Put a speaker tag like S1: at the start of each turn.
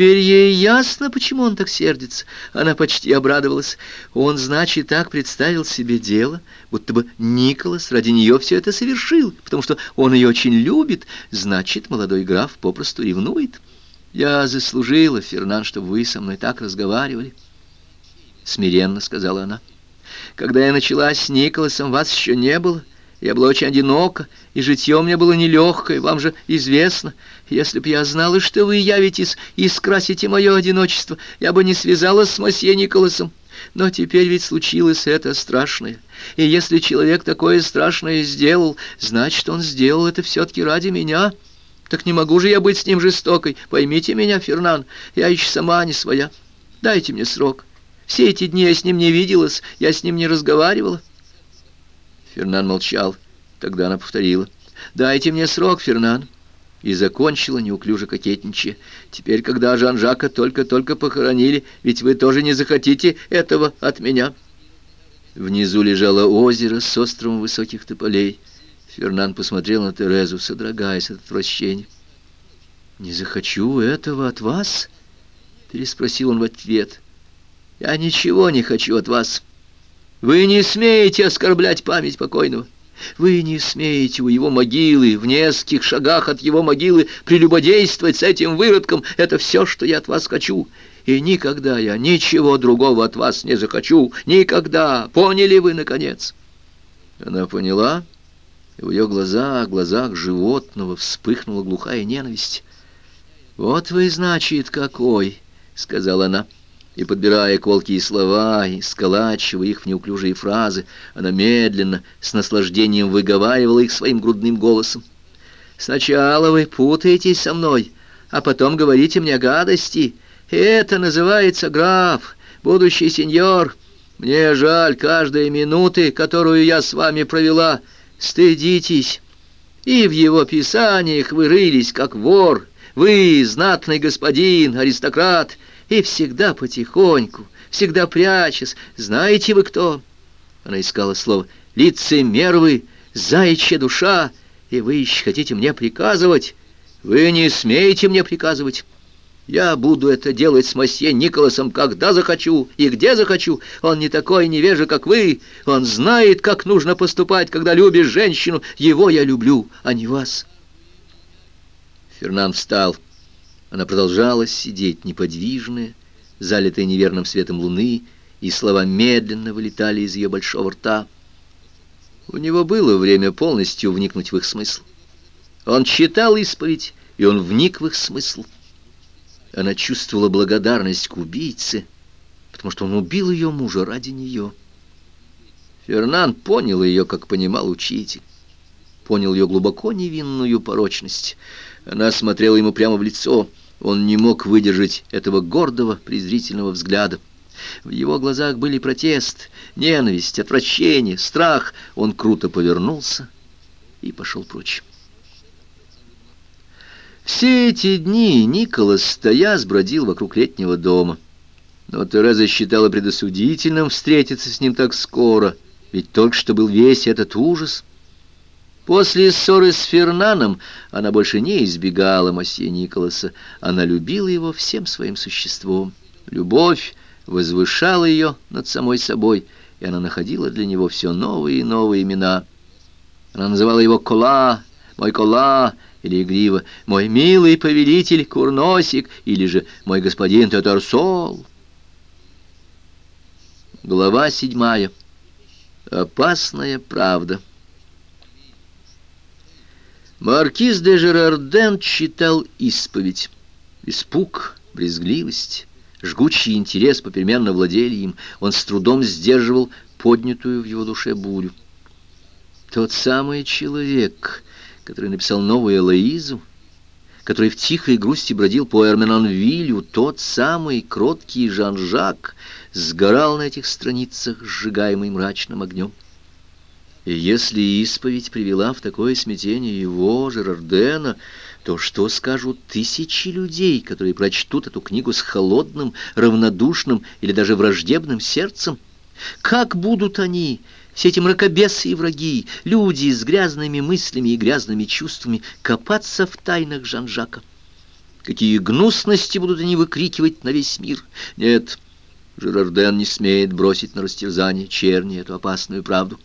S1: Теперь ей ясно, почему он так сердится. Она почти обрадовалась. Он, значит, так представил себе дело, будто бы Николас ради нее все это совершил, потому что он ее очень любит. Значит, молодой граф попросту ревнует. Я заслужила, Фернан, чтобы вы со мной так разговаривали. Смиренно сказала она. Когда я начала с Николасом, вас еще не было. Я была очень одинока, и житье меня было нелегкое, вам же известно. Если б я знала, что вы явитесь и скрасите мое одиночество, я бы не связалась с мосье Николасом. Но теперь ведь случилось это страшное. И если человек такое страшное сделал, значит, он сделал это все-таки ради меня. Так не могу же я быть с ним жестокой. Поймите меня, Фернан, я еще сама не своя. Дайте мне срок. Все эти дни я с ним не виделась, я с ним не разговаривала. Фернан молчал. Тогда она повторила. «Дайте мне срок, Фернан». И закончила, неуклюже кокетничая. «Теперь, когда Жан-Жака только-только похоронили, ведь вы тоже не захотите этого от меня». Внизу лежало озеро с островом высоких тополей. Фернан посмотрел на Терезу, содрогаясь от отвращения. «Не захочу этого от вас?» — переспросил он в ответ. «Я ничего не хочу от вас». Вы не смеете оскорблять память покойного. Вы не смеете у его могилы, в нескольких шагах от его могилы, прелюбодействовать с этим выродком. Это все, что я от вас хочу. И никогда я ничего другого от вас не захочу. Никогда. Поняли вы, наконец?» Она поняла, и в ее глазах, глазах животного вспыхнула глухая ненависть. «Вот вы, значит, какой!» — сказала она и, подбирая колкие слова и сколачивая их в неуклюжие фразы, она медленно, с наслаждением выговаривала их своим грудным голосом. «Сначала вы путаетесь со мной, а потом говорите мне гадости. Это называется граф, будущий сеньор. Мне жаль каждой минуты, которую я с вами провела. Стыдитесь. И в его писаниях вы рылись, как вор. Вы, знатный господин, аристократ, — и всегда потихоньку, всегда прячась. Знаете вы кто?» Она искала слово «лицемер вы, заячья душа, и вы еще хотите мне приказывать? Вы не смеете мне приказывать». Я буду это делать с мосье Николасом, когда захочу и где захочу. Он не такой невежа, как вы. Он знает, как нужно поступать, когда любишь женщину. Его я люблю, а не вас. Фернан встал. Она продолжала сидеть неподвижная, залитая неверным светом луны, и слова медленно вылетали из ее большого рта. У него было время полностью вникнуть в их смысл. Он читал исповедь, и он вник в их смысл. Она чувствовала благодарность к убийце, потому что он убил ее мужа ради нее. Фернан понял ее, как понимал учитель. Понял ее глубоко невинную порочность. Она смотрела ему прямо в лицо — он не мог выдержать этого гордого, презрительного взгляда. В его глазах были протест, ненависть, отвращение, страх. Он круто повернулся и пошел прочь. Все эти дни Николас, стоя, сбродил вокруг летнего дома. Но Тереза считала предосудительным встретиться с ним так скоро, ведь только что был весь этот ужас — После ссоры с Фернаном она больше не избегала мосье Николаса. Она любила его всем своим существом. Любовь возвышала ее над самой собой, и она находила для него все новые и новые имена. Она называла его Кола, мой Кола, или игриво «Мой милый повелитель Курносик», или же «Мой господин Татарсол». Глава седьмая. Опасная правда. Маркиз де Жерарден читал исповедь. Испуг, брезгливость, жгучий интерес попеременно владели им. Он с трудом сдерживал поднятую в его душе бурю. Тот самый человек, который написал новую Элоизу, который в тихой грусти бродил по Эрменонвилю, тот самый кроткий Жан-Жак, сгорал на этих страницах, сжигаемый мрачным огнем. И если исповедь привела в такое смятение его, Жерардена, то что скажут тысячи людей, которые прочтут эту книгу с холодным, равнодушным или даже враждебным сердцем? Как будут они, все эти мракобесы и враги, люди с грязными мыслями и грязными чувствами, копаться в тайнах Жан-Жака? Какие гнусности будут они выкрикивать на весь мир? Нет, Жерарден не смеет бросить на растерзание черни эту опасную правду.